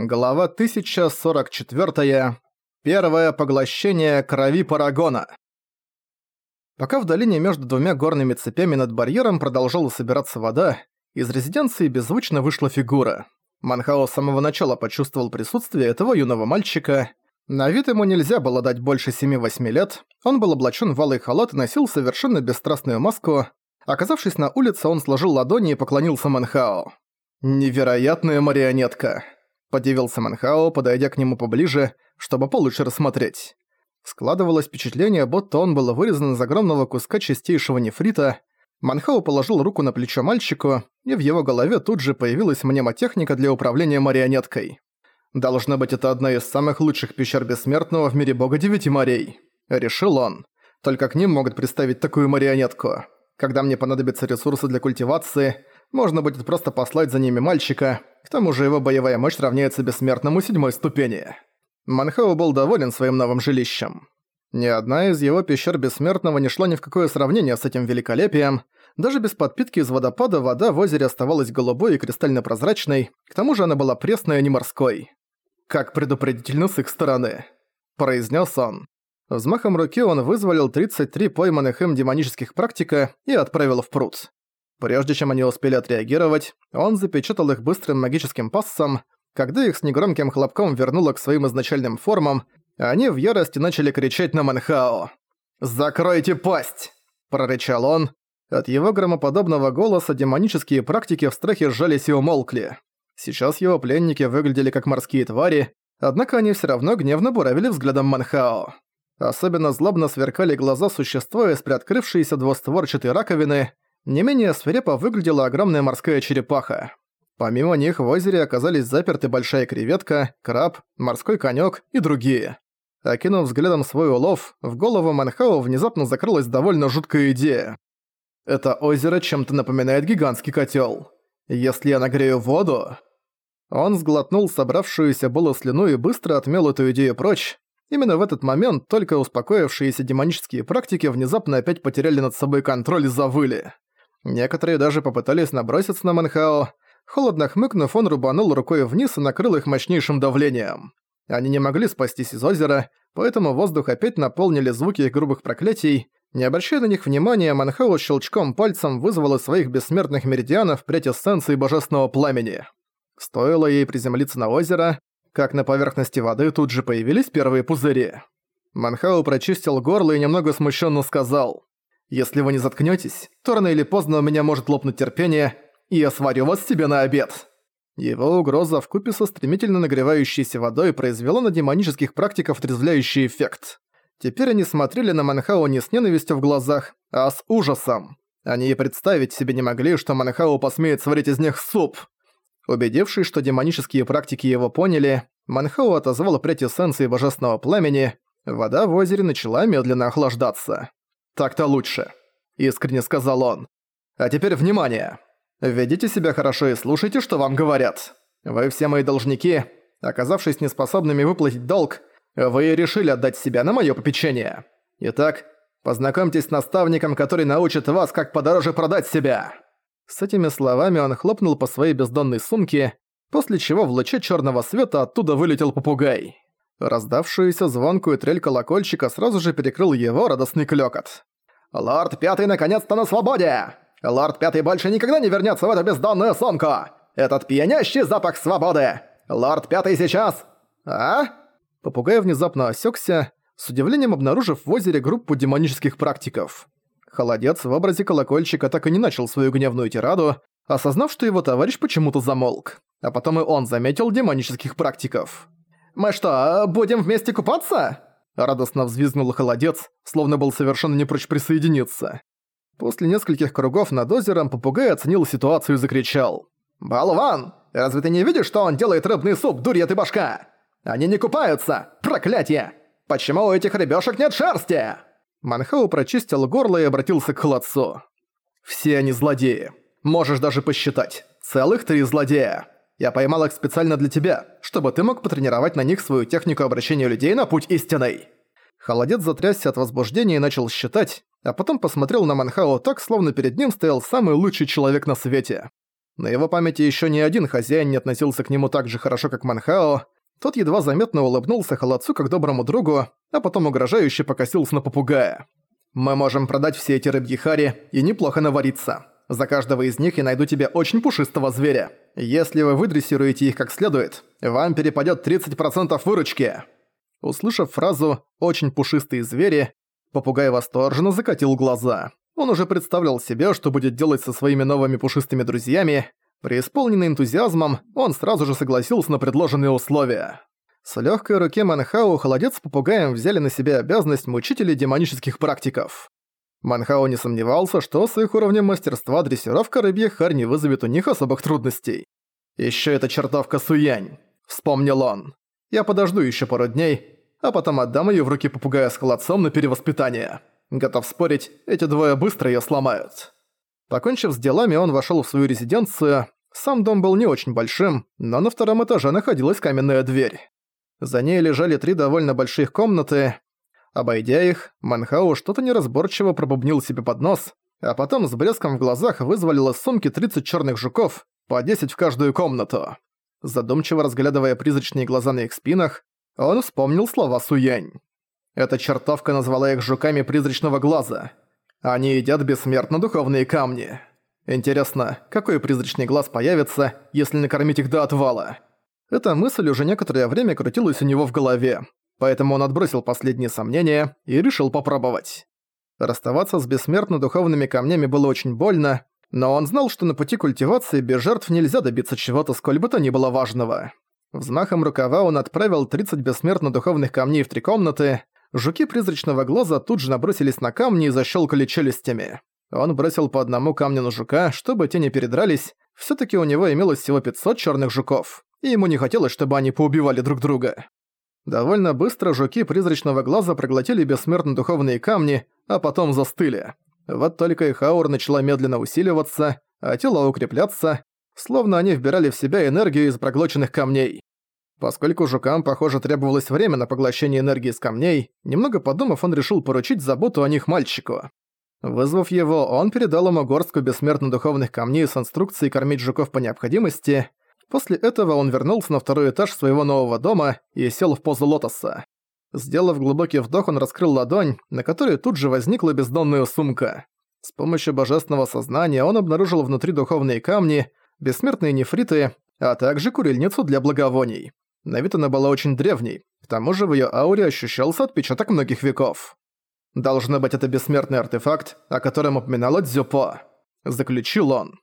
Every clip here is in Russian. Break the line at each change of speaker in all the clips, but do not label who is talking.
Глава 1044. Первое поглощение крови Парагона. Пока в долине между двумя горными цепями над барьером продолжала собираться вода, из резиденции беззвучно вышла фигура. Манхао с самого начала почувствовал присутствие этого юного мальчика. На вид ему нельзя было дать больше 7-8 лет, он был облачен в алый халат и носил совершенно бесстрастную маску. Оказавшись на улице, он сложил ладони и поклонился Манхао. «Невероятная марионетка!» Подивился Манхао, подойдя к нему поближе, чтобы получше рассмотреть. Складывалось впечатление, будто он был вырезан из огромного куска чистейшего нефрита. Манхао положил руку на плечо мальчику, и в его голове тут же появилась мнемотехника для управления марионеткой. «Должно быть, это одна из самых лучших пещер Бессмертного в мире Бога Девяти морей», — решил он. «Только к ним могут представить такую марионетку. Когда мне понадобятся ресурсы для культивации, можно будет просто послать за ними мальчика, к тому же его боевая мощь равняется бессмертному седьмой ступени. Манхао был доволен своим новым жилищем. Ни одна из его пещер бессмертного не шла ни в какое сравнение с этим великолепием, даже без подпитки из водопада вода в озере оставалась голубой и кристально-прозрачной, к тому же она была пресной, а не морской. «Как предупредительно с их стороны», – произнес он. Взмахом руки он вызволил 33 пойманных им демонических практика и отправил в пруд. Прежде чем они успели отреагировать, он запечатал их быстрым магическим пассом. Когда их с негромким хлопком вернуло к своим изначальным формам, они в ярости начали кричать на Манхао. «Закройте пасть!» – прорычал он. От его громоподобного голоса демонические практики в страхе сжались и умолкли. Сейчас его пленники выглядели как морские твари, однако они все равно гневно буравили взглядом Манхао. Особенно злобно сверкали глаза существа из приоткрывшейся двустворчатой раковины – не менее свирепо выглядела огромная морская черепаха. Помимо них в озере оказались заперты большая креветка, краб, морской конёк и другие. Окинув взглядом свой улов, в голову Манхау внезапно закрылась довольно жуткая идея. Это озеро чем-то напоминает гигантский котёл. Если я нагрею воду... Он сглотнул собравшуюся было слюну и быстро отмел эту идею прочь. Именно в этот момент только успокоившиеся демонические практики внезапно опять потеряли над собой контроль и завыли. Некоторые даже попытались наброситься на Манхао. Холодно хмыкнув, он рубанул рукой вниз и накрыл их мощнейшим давлением. Они не могли спастись из озера, поэтому воздух опять наполнили звуки их грубых проклятий. Не обращая на них внимания, Манхао щелчком пальцем вызвал из своих бессмертных меридианов прядь эссенции божественного пламени. Стоило ей приземлиться на озеро, как на поверхности воды тут же появились первые пузыри. Манхао прочистил горло и немного смущенно сказал если вы не заткнётесь, то рано или поздно у меня может лопнуть терпение, и я сварю вас себе на обед». Его угроза вкупе со стремительно нагревающейся водой произвела на демонических практиков трезвляющий эффект. Теперь они смотрели на Манхау не с ненавистью в глазах, а с ужасом. Они и представить себе не могли, что Манхау посмеет сварить из них суп. Убедившись, что демонические практики его поняли, Манхау отозвал прядь эссенции божественного пламени, вода в озере начала медленно охлаждаться. «Так-то лучше», — искренне сказал он. «А теперь внимание! Ведите себя хорошо и слушайте, что вам говорят. Вы все мои должники, оказавшись неспособными выплатить долг, вы решили отдать себя на моё попечение. Итак, познакомьтесь с наставником, который научит вас, как подороже продать себя». С этими словами он хлопнул по своей бездонной сумке, после чего в луче чёрного света оттуда вылетел попугай. Раздавшуюся звонкую трель колокольчика сразу же перекрыл его радостный клёкот. «Лорд Пятый наконец-то на свободе! Лорд Пятый больше никогда не вернется в эту бездонную сумку! Этот пьянящий запах свободы! Лорд Пятый сейчас... А?» Попугай внезапно осекся, с удивлением обнаружив в озере группу демонических практиков. Холодец в образе колокольчика так и не начал свою гневную тираду, осознав, что его товарищ почему-то замолк. А потом и он заметил демонических практиков. «Мы что, будем вместе купаться?» Радостно взвизгнул холодец, словно был совершенно не прочь присоединиться. После нескольких кругов над озером попугай оценил ситуацию и закричал. «Болван! Разве ты не видишь, что он делает рыбный суп, дурья ты башка? Они не купаются! Проклятие! Почему у этих рыбёшек нет шерсти?» Манхау прочистил горло и обратился к холодцу. «Все они злодеи. Можешь даже посчитать. Целых три злодея. Я поймал их специально для тебя, чтобы ты мог потренировать на них свою технику обращения людей на путь истинный». Холодец затрясся от возбуждения и начал считать, а потом посмотрел на Манхао так, словно перед ним стоял самый лучший человек на свете. На его памяти еще ни один хозяин не относился к нему так же хорошо, как Манхао. Тот едва заметно улыбнулся холодцу как доброму другу, а потом угрожающе покосился на попугая. «Мы можем продать все эти рыбьи хари и неплохо навариться. За каждого из них я найду тебе очень пушистого зверя. Если вы выдрессируете их как следует, вам перепадет 30% выручки». Услышав фразу «очень пушистые звери», попугай восторженно закатил глаза. Он уже представлял себе, что будет делать со своими новыми пушистыми друзьями. Преисполненный энтузиазмом, он сразу же согласился на предложенные условия. С легкой руки Манхау холодец с попугаем взяли на себя обязанность мучителей демонических практиков. Манхау не сомневался, что с их уровнем мастерства дрессировка рыбьих хар не вызовет у них особых трудностей. Еще эта чертовка Суянь», — вспомнил он. «Я подожду еще пару дней, а потом отдам ее в руки попугая с холодцом на перевоспитание». Готов спорить, эти двое быстро её сломают. Покончив с делами, он вошёл в свою резиденцию. Сам дом был не очень большим, но на втором этаже находилась каменная дверь. За ней лежали три довольно больших комнаты. Обойдя их, Манхау что-то неразборчиво пробубнил себе под нос, а потом с блеском в глазах вызволил из сумки 30 чёрных жуков, по 10 в каждую комнату. Задумчиво разглядывая призрачные глаза на их спинах, он вспомнил слова Суянь. Эта чертовка назвала их жуками призрачного глаза. Они едят бессмертно духовные камни. Интересно, какой призрачный глаз появится, если накормить их до отвала? Эта мысль уже некоторое время крутилась у него в голове, поэтому он отбросил последние сомнения и решил попробовать. Расставаться с бессмертно духовными камнями было очень больно, но он знал, что на пути культивации без жертв нельзя добиться чего-то сколь бы то ни было важного. Взмахом рукава он отправил 30 бессмертно духовных камней в три комнаты, жуки призрачного глаза тут же набросились на камни и защелкали челюстями. Он бросил по одному камню на жука, чтобы те не передрались. все таки у него имелось всего 500 черных жуков, и ему не хотелось, чтобы они поубивали друг друга. Довольно быстро жуки призрачного глаза проглотили бессмертно духовные камни, а потом застыли. Вот только их аура начала медленно усиливаться, а тела укрепляться, словно они вбирали в себя энергию из проглоченных камней. Поскольку жукам, похоже, требовалось время на поглощение энергии из камней, немного подумав, он решил поручить заботу о них мальчику. Вызвав его, он передал ему горстку бессмертно-духовных камней с инструкцией кормить жуков по необходимости. После этого он вернулся на второй этаж своего нового дома и сел в позу лотоса. Сделав глубокий вдох, он раскрыл ладонь, на которой тут же возникла бездонная сумка. С помощью божественного сознания он обнаружил внутри духовные камни, бессмертные нефриты, а также курильницу для благовоний. На вид она была очень древней, к тому же в её ауре ощущался отпечаток многих веков. «Должно быть, это бессмертный артефакт, о котором упоминала Дзюпо», — заключил он.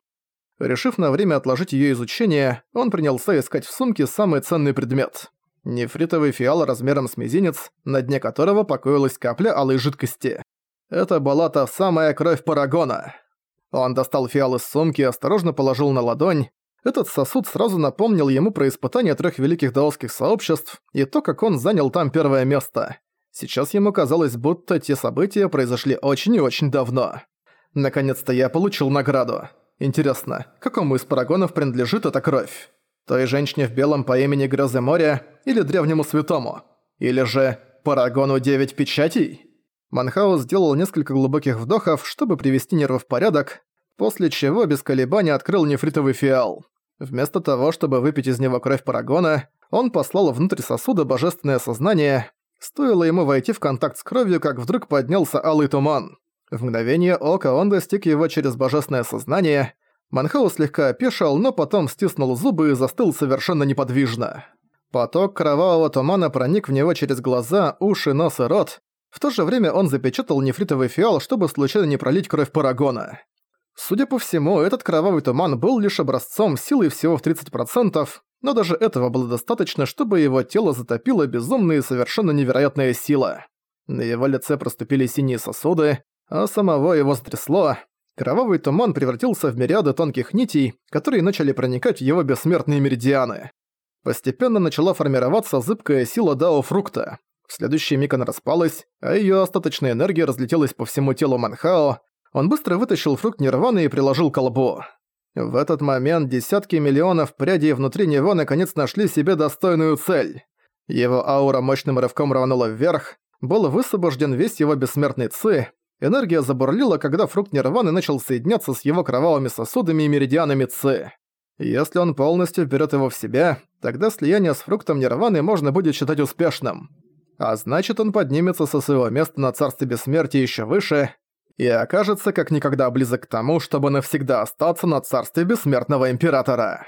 Решив на время отложить её изучение, он принялся искать в сумке самый ценный предмет. Нефритовый фиал размером с мизинец, на дне которого покоилась капля алой жидкости. Это была та самая кровь Парагона. Он достал фиал из сумки и осторожно положил на ладонь, этот сосуд сразу напомнил ему про испытания трех великих даосских сообществ и то, как он занял там первое место. Сейчас ему казалось, будто те события произошли очень и очень давно. Наконец-то я получил награду. Интересно, какому из парагонов принадлежит эта кровь? Той женщине в белом по имени Грозы моря или древнему святому? Или же парагону девять печатей? Манхаус сделал несколько глубоких вдохов, чтобы привести нервы в порядок, после чего без колебаний открыл нефритовый фиал. Вместо того, чтобы выпить из него кровь Парагона, он послал внутрь сосуда божественное сознание. Стоило ему войти в контакт с кровью, как вдруг поднялся алый туман. В мгновение ока он достиг его через божественное сознание. Манхау слегка опешил, но потом стиснул зубы и застыл совершенно неподвижно. Поток кровавого тумана проник в него через глаза, уши, нос и рот. В то же время он запечатал нефритовый фиал, чтобы случайно не пролить кровь Парагона. Судя по всему, этот кровавый туман был лишь образцом силы всего в 30%, но даже этого было достаточно, чтобы его тело затопило безумная и совершенно невероятная сила. На его лице проступили синие сосуды, а самого его стрясло. Кровавый туман превратился в мириады тонких нитей, которые начали проникать в его бессмертные меридианы. Постепенно начала формироваться зыбкая сила Дао-фрукта. В следующий миг она распалась, а её остаточная энергия разлетелась по всему телу Манхао, он быстро вытащил фрукт нирваны и приложил к колбу. В этот момент десятки миллионов прядей внутри него наконец нашли себе достойную цель. Его аура мощным рывком рванула вверх, был высвобожден весь его бессмертный ци, энергия забурлила, когда фрукт нирваны начал соединяться с его кровавыми сосудами и меридианами ци. Если он полностью берет его в себя, тогда слияние с фруктом Нирваны можно будет считать успешным. А значит, он поднимется со своего места на Царстве Бессмертия еще выше и окажется как никогда близок к тому, чтобы навсегда остаться на Царстве Бессмертного Императора.